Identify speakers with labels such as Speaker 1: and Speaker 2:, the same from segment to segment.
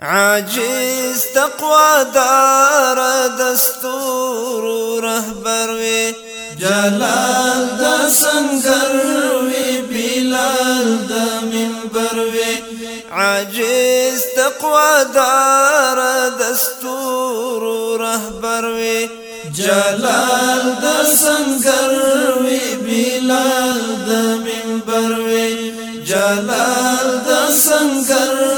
Speaker 1: عاجز تقوا دار دستور رهبر وی جلال د سنگر وی بلال د منبر وی عاجز تقوا دار دستور رهبر وی جلال د سنگر وی بلال د منبر وی جلال د سنگر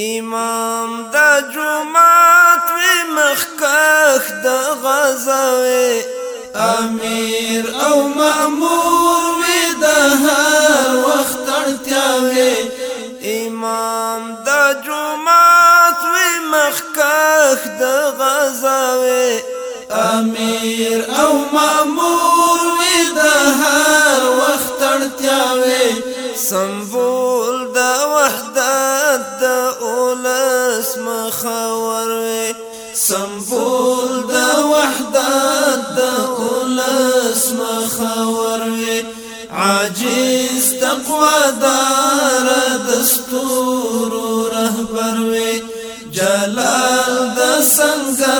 Speaker 1: امام د جمعات و مخکخ د غزوی امیر او مامور و د هر وخت اړتیاوی امام د جمعات و مخکخ د غزوی امیر او مامور و د هر وخت اړتیاوی سمبو مخاور سمبول د وحدت د اولس مخاور عاجز تقوا دار دستور رهبر جلال د څنګه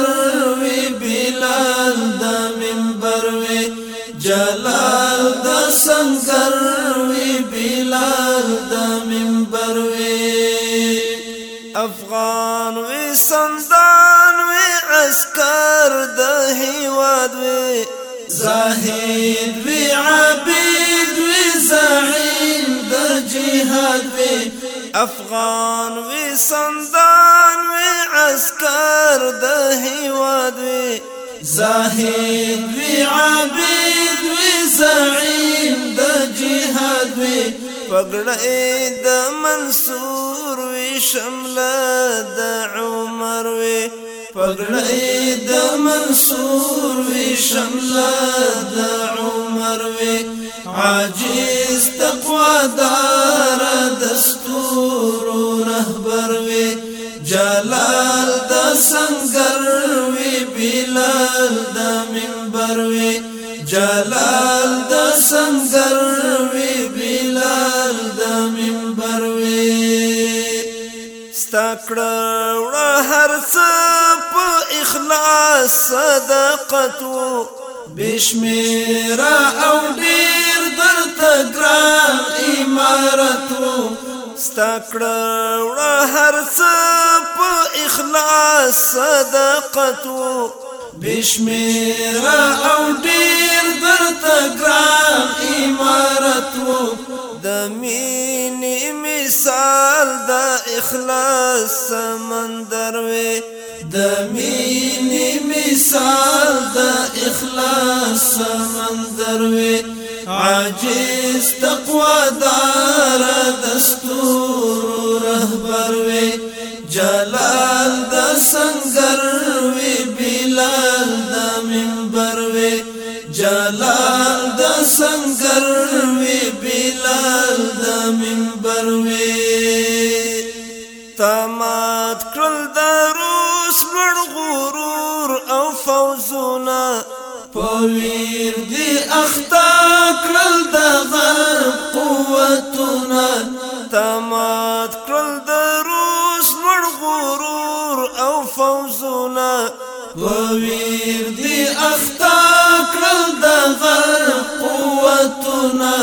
Speaker 1: مجاهد وی عبید وی زعیم د جهاد وی افغان وی سندان وی عسكر د هیواد وی زاهد وی عبید وی زعیم د جهاد وی پګړې د منصور وی شمله د عمر وی پګړې د منصور وی شمله د عمر وی عاجز تقوا دار دستور رهبر وی جلال د سنگر وی بلال د منبر وی جلال د سنگر وی بلال د منبر وی ستا کړه هر څه اخلاص صدقتو بشمیر او ډیر درته ګران امارتو ستکړه وړه هر څه په اخلاص صدقتو بشمیر او ډیر درته ګران امارتو د مینې مثال د اخلاص سمندر وې د مینې مثال د اخلاص سمندر وي عاجز تقوا دار دستور رهبر وي جلال د سنگر وي بلال د منبر وي جلال د سنگر وي بلال د منبر وي تمات کړل درو اوس لوړ غرور او فوزونه پویر دی اختا کړل د غرب قوتونه تمات کړل د روس لوړ غرور او فوزونه پویر دی اختا کړل د غرب قوتونه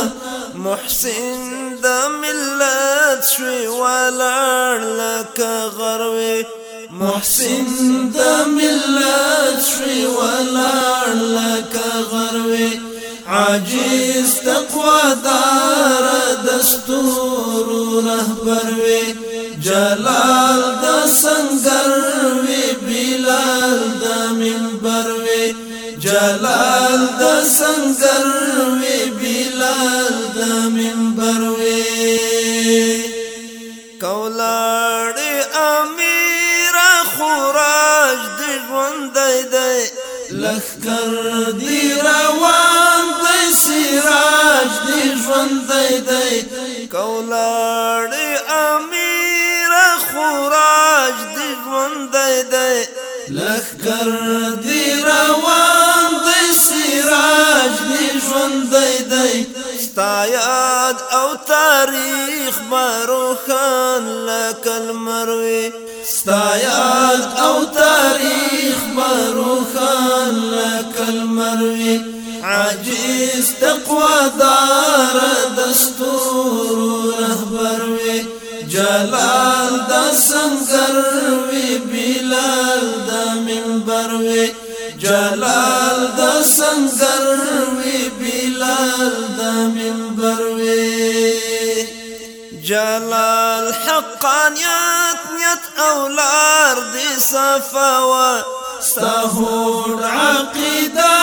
Speaker 1: محسن د ملت شوی ولاړ لکه غروي محسن د ملت شوی ولاړ لکه غروي عاجز تقوا دار دستور رهبر وي جلال د سنگر وي بلال د منبر وي جلال د سنگر وي بلال لخکر دی روان دی سراج دی ژوند دی دی کولاړی امیر خوراج دی ژوند دی دی لخکر دی روان دی سراج دی ژوند دی دی ستایاد او تاریخ بروخان لکل مروی ستایاد استقوا دار دستور رهبر وی جلال د سنگر وی بلال د منبر وی جلال د سنگر وی بلال د منبر وی جلال حقانيات نیت اولار دي صفوا استهود عقیده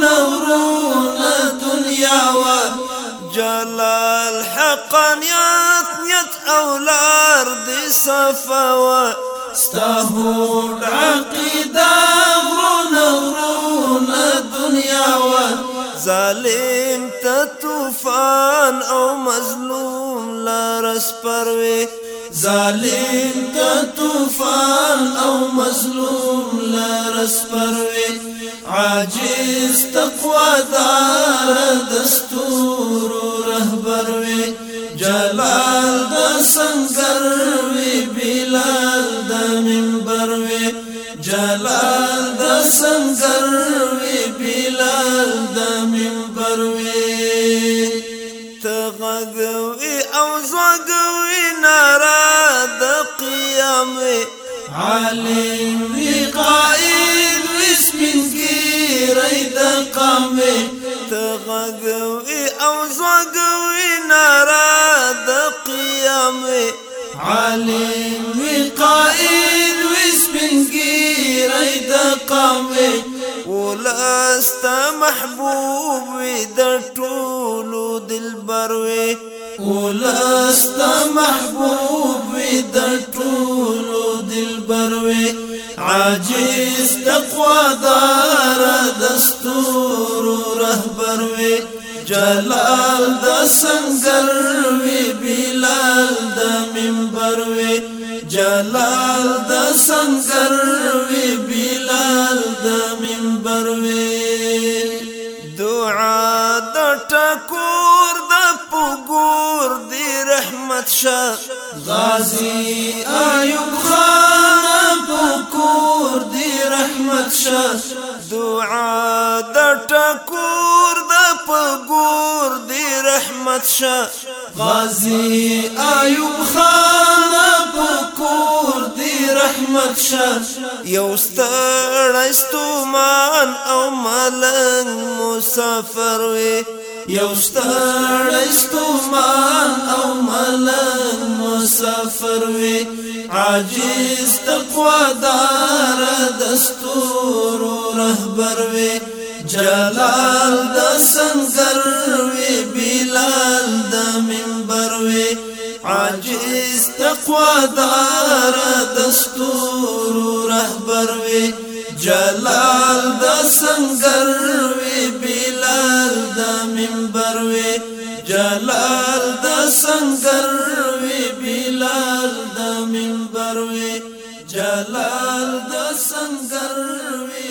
Speaker 1: نورونه دنیا و جلال حقانیت نیت اولار دی صفا و ستاهود عقیده ورونه ورونه دنیا و ظالم ته طوفان او مظلوم لارس پروي ظالم ته طوفان او مظلوم لارس پروي عاجز تقوا دار دستور رهبر وی جلال د سنگر وی بلال د منبر وی جلال د سنگر وی بلال د منبر وی تغغوي او زغوي نارا د قیام وی علي عالم وی قائد وی سپنگیری دا قوی ولستا محبوب وی دا طولو دلبر وی ولستا محبوب وی دا طولو دلبر وی عاجز تقوى دار دستور رهبر وی جلال د سنگر وی بلال د منبر وی جلال د سنگر وی بلال د منبر وی دعا د ټکور د پګور دی رحمت شاه غازی ایوب خان پګور دی رحمت شاه رحمت شاه غازی ایوب خان پکور دی رحمت شاه یو ستړی ستومان او ملنګ مسافر وی یو ستړی ستومان او ملنګ مسافر وی عاجز تقوا دار دستور رهبر وی جلال د سنگر انوار وی جلال د سنگر وی بلال د منبر وی جلال د سنگر وی بلال د منبر وی جلال د سنگر وی